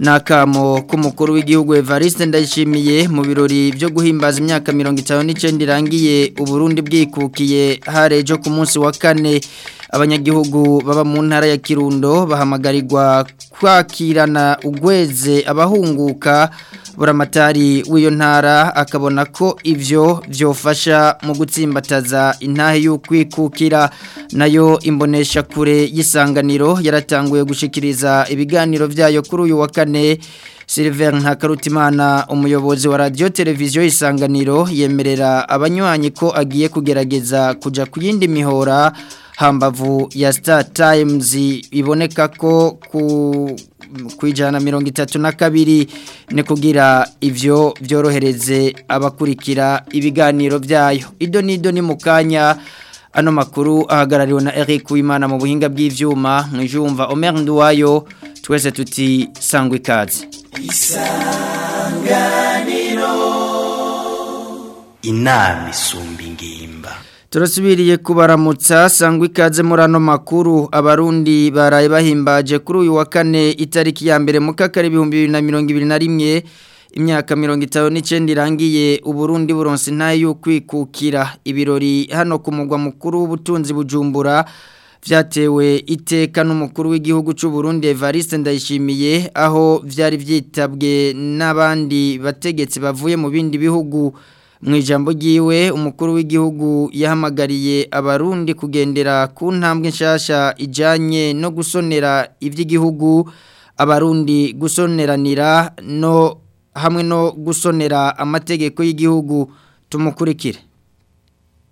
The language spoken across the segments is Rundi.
n'akamo k'umukuru w'igihugu Evariste ndayishimiye mu birori byo guhimbaza imyaka mirongo itanu n'icyenda irangiye uburundi bwikukiye harejo ku munsi wa kane abanyagihugu baba mu ntara ya kirundo bahamagarirwa kwakirana ugweze abahunguka buramatari w'iyo ntara akabona ko ibyo byofasha mu gutsimbataza intahe y'ukwikukira nayo imbonesha kure y'isanganiro yaratanguye gushikiriza ibiganiro byayo kuri uyu wa kane Silver Ntakarutimana umuyobozi wa radio televiziyo isanganiro yemerera abanywanyi agiye kugerageza kuja kuyindi mihora hambavu ya Star Times iboneka ko ku kwijana mirongo itatu na kabiri ni kugira ibyo byorohereze abakurikira ibiganiro byayo ido n'ido ni mukanya kanya ano makuru ahagarariwe na Eric Wimana mu buhinga bw'ivyuma mwijumva Omer Nduwayo twese tuti sangwe ikaze isanganiro inama turasubiriye kubaramutsa sangwa ikaze murano makuru abarundi baraye bahimbaje kuri uyu wa kane itariki ya mbere mu kakari ibihumbi bibiri na mirongo ibiri na rimwe imyaka mirongo itanu n'icyenda irangiye uburundi buronsi ntayo yo kwikukira ibirori hano ku mugwa mukuru w'ubutunzi bujumbura byatewe iteka n'umukuru w'igihugu cy'u Burundi Evariste Ndayishimiye aho byari byitabwe n'abandi bategetsi bavuye mu bindi bihugu mu ijambo ryiwe umukuru w'igihugu yahamagariye abarundi kugendera ku ntambwe nshasha ijanye no gusonera iby'igihugu abarundi gusoneranira no hamwe no gusonera amategeko y'igihugu tumukurikire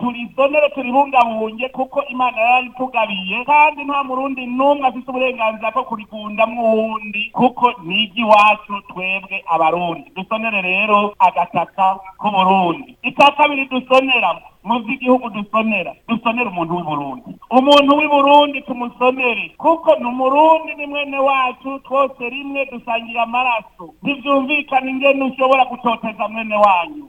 turisomere turibungabunge kuko imana yararitugabiye kandi nta murundi n'umwe afite uburenganzira bwo kurikunda mwundi kuko nigi wacu twebwe abarundi dusonere rero agataka k'uburundi icya kabiri dusonera Mu igihugu dusonera dusonera umuntu w'i Burundi umuntu w'i Burundi tumusonere kuko ni umurundi ni mwene wacu twose rimwe dusangira amaraso ntibyumvikana ingene ushobora gutoteza mwene wanyu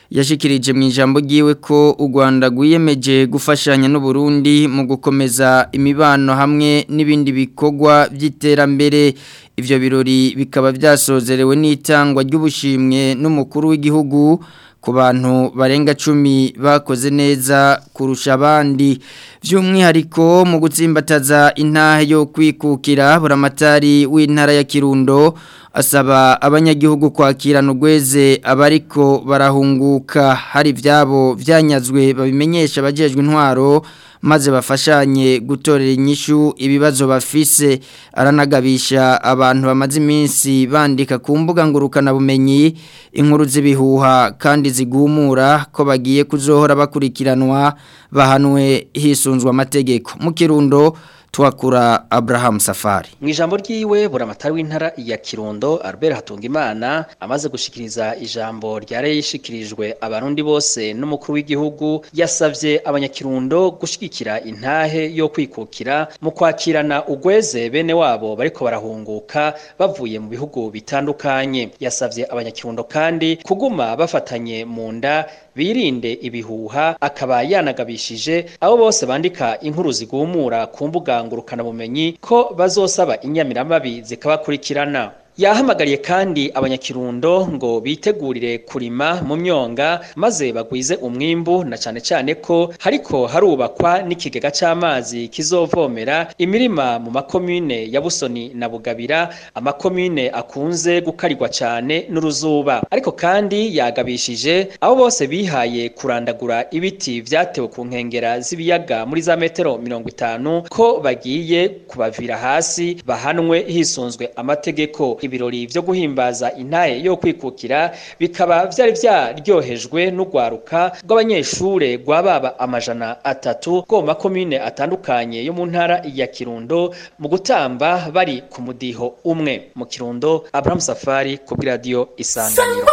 yashikirije mu ijambo giwe ko u Rwanda rwiyemeje gufashanya n'u Burundi mu gukomeza imibano hamwe n'ibindi bikorwa by'iterambere ivyo birori bikaba byasozerewe n'itangwa ry'ubushimwe n'umukuru w'igihugu ku bantu barenga cumi bakoze neza kurusha abandi by'umwihariko mu gutsimbataza intahe yo kwikukira buramatari w'intara ya kirundo asaba abanyagihugu kwakirana urweze abariko barahunguka hari ibyabo byanyazwe babimenyesha abajejwe intwaro maze bafashanye gutorera inyishu ibibazo bafise aranagabisha abantu bamaze iminsi bandika ku mbuga bumenyi inkuru z'ibihuha kandi zigumura ko bagiye kuzohora bakurikiranwa bahanwe hisunzwe amategeko mu kirundo tuhakura Abraham Safari mu ijambo ry'iwe buramatari w'intara ya Kirundo Albert Hatungimana amaze gushikiriza ijambo ryare yishikirijwe abarundi bose n'umukuru w'igihugu yasavye abanyakirundo gushigikira intahe yo kwikukira mu kwakirana ugweze bene wabo bariko barahunguka bavuye mu bihugu bitandukanye yasavye abanyakirundo kandi kuguma bafatanye mu nda birinde ibihuha akaba yanagabishije abo bose bandika inkuru zigumura ku mbuga ngurukanabumenyi ko bazosaba inyamiramabi zikabakurikirana yahamagariye kandi abanyakirundo ngo bitegurire kurima mu myonga maze bagwize umwimbu na cyane cyane ko hariko harubakwa n'ikigega c'amazi kizovomera imirima mu makomine ya Busoni na Bugabira amakomine akunze gukarirwa cyane n'uruzuba ariko kandi yagabishije abo bose bihaye kurandagura ibiti byatewe ku nkengera z'ibiyaga muri za metero mirongo itanu ko bagiye kubavira hasi bahanwe hisunzwe amategeko ibirori byo guhimbaza intahe yo kwikukira bikaba byari byaryohejwe n'urwaruka rw'abanyeshure baba amajana atatu rwo makomine atandukanye yo mu ntara ya Kirundo mu gutamba bari ku mudiho umwe mu Kirundo Abraham Safari ku bw'iradiyo isanganiro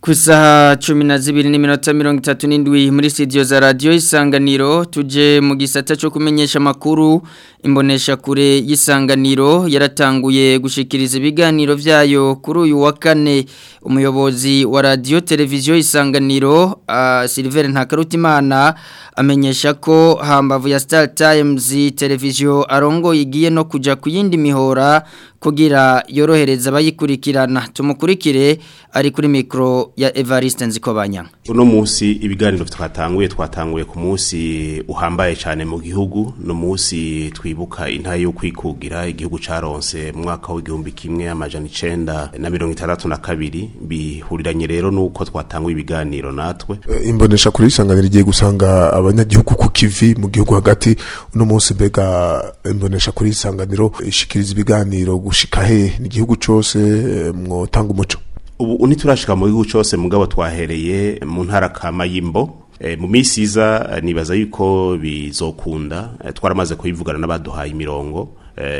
Kusaha cumi na zibiri n'iminota mirongo itatu n'indwi muri studio za radio isanganiro tuje mu gisata cyo kumenyesha makuru imbonesha kure y'isanganiro yaratanguye gushikiriza ibiganiro byayo kuri uyu wa kane umuyobozi wa radio televiziyo isanganiro uh, Silver Ntakarutimana amenyesha ko hambavu ya Star Times televiziyo arongo igiye no kuja kuyindi mihora kugira yorohereza abayikurikirana tumukurikire ari kuri mikro ya Evariste Nzikobanya uno munsi ibiganiro twatanguye twatanguye ku munsi uhambaye cyane mu gihugu no munsi twibuka intaye yo kwikugira igihugu caronse mu mwaka w'igihumbi kimwe amajana 962 bihuriranye rero nuko twatanguye ibiganiro natwe eh, imbonesha kuri isanganira giye gusanga abanyagihugu ku kivi mu gihugu hagati uno munsi bega imbonesha kuri isanganiro ishikiriza ibiganiro gushika he ni igihugu cyose eh, mwo tanga umuco ubu ntiturashika mu gihugu cyose mugabo twahereye mu ntara kamayimbo eh, mu minsi iza eh, nibaza yuko bizokunda eh, twaramaze kuyivugana n'abaduhaye imirongo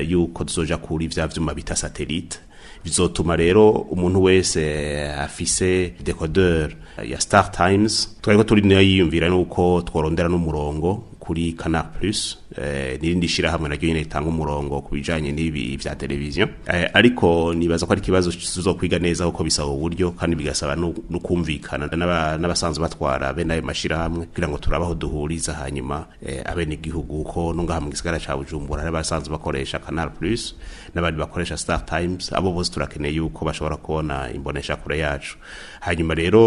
yuko tuzoja kuri bya byuma bita satelite bizotuma rero umuntu wese afise decoder ya Star Times twari turi nayo yiyumvira nuko tworondera n'umurongo kuri Canal Plus Eh, n'irindi shyirahamwe naryo nyine ritanga umurongo ku bijyanye n'ibi bya televiziyo eh, ariko nibaza ko ari ikibazo zo kwiga neza kuko bisaba uburyo kandi bigasaba no kumvikana n'abasanzwe batwara bene ayo mashyirahamwe kugira ngo turabaho duhuriza hanyuma eh, abenegihugu ko n'ungaha mu gisagara cya bujumbura hari abasanzwe bakoresha kanal plus n'abandi bakoresha star times abo bose turakeneye yuko bashobora kubona imboneshakure yacu hanyuma rero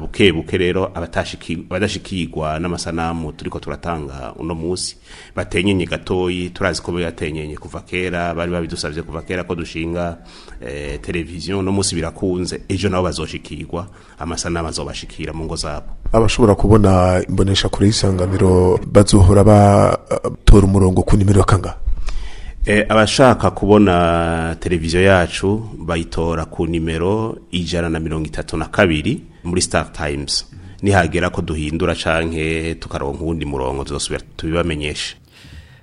buke buke rero abatashikirwa n'amasanamu turiko turatanga uno munsi atenyenye gatoyi turazi ko yatenyenye kuva kera bari babidusabye kuva kera ko dushinga eh, televiziyo no munsi birakunze ejo nabo bazoshikirwa amasanamu azobashikira mu ngo zabo abashobora kubona imbonesha kure y'isanganiro bazohora batora umurongo ku nimero kanga eh, abashaka kubona televiziyo yacu bayitora ku nimero ijana na mirongo itatu na kabiri muri Star Times nihagera ko duhindura canke tukaronka uwundi murongo tuzosubira tubibamenyeshe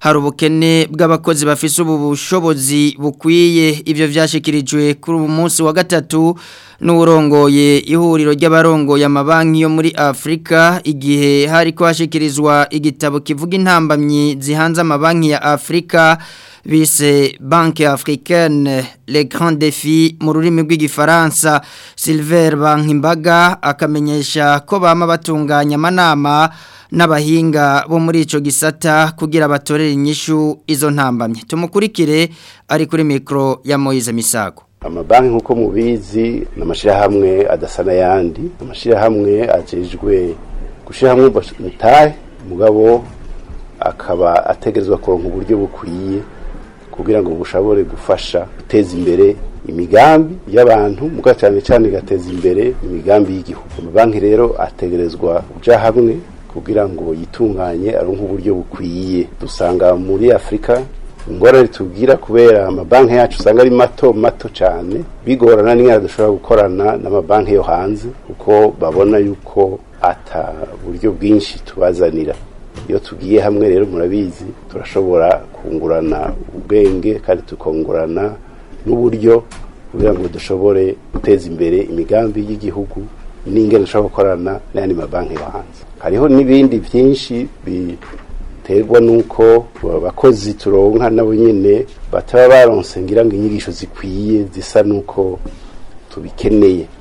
hari ubukene bw'abakozi bafise ubu bushobozi bukwiye ibyo byashyikirijwe kuri uyu munsi wa gatatu n’urongoye ihuriro ya mabanki yo muri Afrika igihe hari ko hashyikirizwa igitabo kivuga intambamyi zihanze amabanki ya Afrika, bise banki africaine Le Grand défis mu rurimi rw'igifaransa silver bankimbaga akamenyesha ko bama batunganya manama n'abahinga bo muri icyo gisata kugira batorere inyishu izo ntambamye tumukurikire ari kuri mikoro ya moyize misago amabanki nk'uko mubizi ni amashyirahamwe adasa n'ayandi amashyirahamwe agejwe gushyirahamwe mutahe umugabo akaba ategerezwa kuronka uburyo bukwiye kugira ngo bushobore gufasha guteza imbere imigambi y'abantu muga cyane cyane igateza imbere imigambi y'igihugu amabanki rero ategerezwa kuja hamwe kugira ngo yitunganye ari uburyo bukwiye dusanga muri afurika ingorane tubwira kubera amabanki yacu usanga ari mato mato cyane bigorana n'ingana dushobora gukorana n'amabanki yo hanze kuko babona yuko ata buryo bwinshi tubazanira iyo tugiye hamwe rero murabizi turashobora kungurana ubwenge kandi tukongurana n'uburyo kugira ngo dushobore guteza imbere imigambi y'Igihugu n'ingano dushobora gukorana n'ayandi mabanki bahanze hariho n'ibindi byinshi biterwa n'uko abakozi turonka nabo nyine bataba baronse ngira ngo inyigisho zikwiye zisa n'uko tubikeneye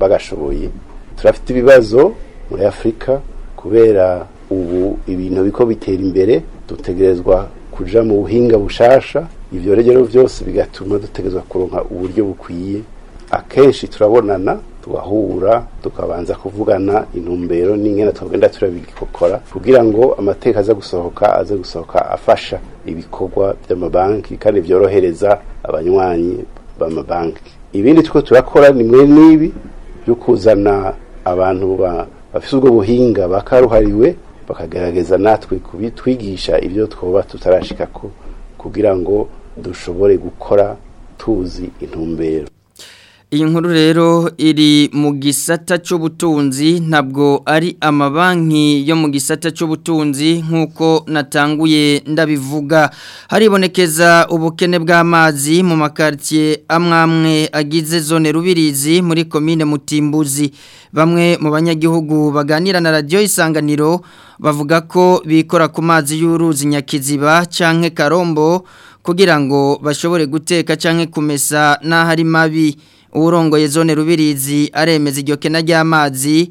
bagashoboye turafite ibibazo muri afurika kubera ubu ibintu biko bitera imbere dutegerezwa kuja mu buhinga bushasha ivyo rero byose bigatuma dutegerezwa kuronka uburyo bukwiye akenshi turabonana tugahura tukabanza kuvugana intumbero n'ingena twagenda turabigikokora kugira ngo amateka aze gusohoka aze gusohoka afasha ibikorwa by'amabanki kandi byorohereza abanywanyi b'amabanki ibindi two turakora ni mwe n'ibi byo kuzana abantu bafite ubwo buhinga bakaruhariwe bakagaragaza natwe kubitwigisha ibyo twoba tutarashika ko kugira ngo dushobore gukora tuzi intumbero inkuru rero iri mu gisata cy'ubutunzi ntabwo ari amabanki yo mu gisata cy'ubutunzi nk'uko natanguye ndabivuga haribonekeza ubukene bw'amazi mu makaritsiye amwamwe agize zone rubirizi muri komine mutimbuzi bamwe mu banyagihugu baganira na Radio isanganiro bavuga ko bikora ku mazi y'uruzi nyakiziba cyangwa karombo kugira ngo bashobore guteka cyangwa kumesa n'ahari mabi uwurongoye zone rubirizi aremeza iryo kena ry'amazi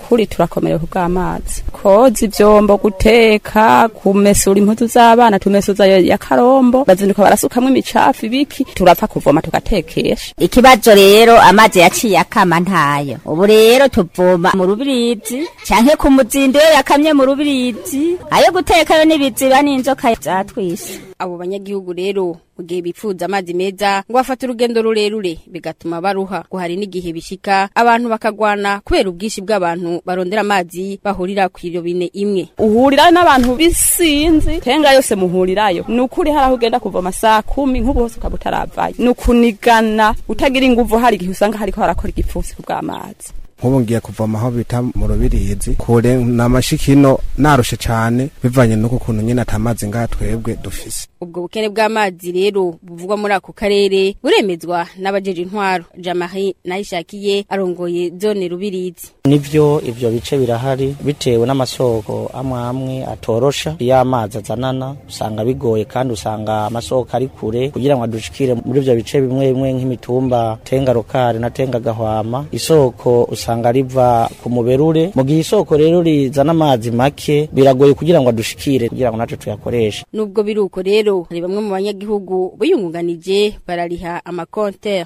ukuri turakomerewe kubw'amazi koza ivyombo guteka kumesura impuzu z'abana tumesuza ya karombo bazinduka barasukamwo imicafu ibiki turapfa kuvoma tuka atekesha ikibazo rero amazi yaciye akama ntayo ubu rero tuvoma mu rubirizi canke ku muzindo iyo yakamye mu rubirizi ayo gutekayo n'ibiziba n'inzoka zatwise abo banyagihugu rero mu gihe bipfuza amazi meza ngo bafate urugendo rurerure bigatuma baruha ngo hari n'igihe bishika abantu bakagwana kubera ubwishi bw'abantu barondera amazi bahurira ku bine imwe uhurira n'abantu bisinzi kenga yose muhurirayo ni ukuri hari aho ugenda kuva amasaha kumi nk'ubu hose ukaba utaravayo ni ukunigana utagira inguvu hari igihe usanga hariko harakora igipfunsi ku bw'amazi nk'ubu ngiye kuvoma aho bita mu rubirizi kure namashikino amashikino narushe cyane bivanye n'uko kuntu nyine atamazi ngaha twebwe dufise ubwo bukene bw'amazi rero buvugwa muri ako karere buremezwa n'abajeje intwaro jamari nayishakiye arongoye zone rubirizi nibyo ibyo bice birahari bitewe n'amasoko amwe amwe atorosha iyo amazi azanana usanga bigoye kandi usanga amasoko ari kure kugira ngo adushikire muri ibyo bice bimwe bimwe nk'imitumba tenga rokari na tenga gahwama isoko usanga riva ku muberure mu gihe isoko rero rizana amazi make biragoye kugira ngo adushikire kugira ngo natwe tuyakoreshe nubwo biri uko rero hari bamwe mu banyagihugu biyungunganije barariha amakonte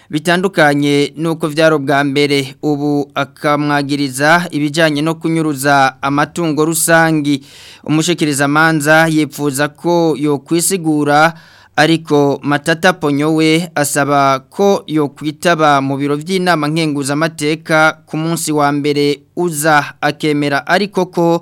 bitandukanye nuko byari ubwa mbere ubu akamwagiriza ibijyanye no kunyuruza amatungo rusange amanza yipfuza ko yokwisigura ariko matata ponyowe asaba ko yokwitaba mu biro by'inama nkenguzamateka ku munsi wa mbere uza akemera ariko ko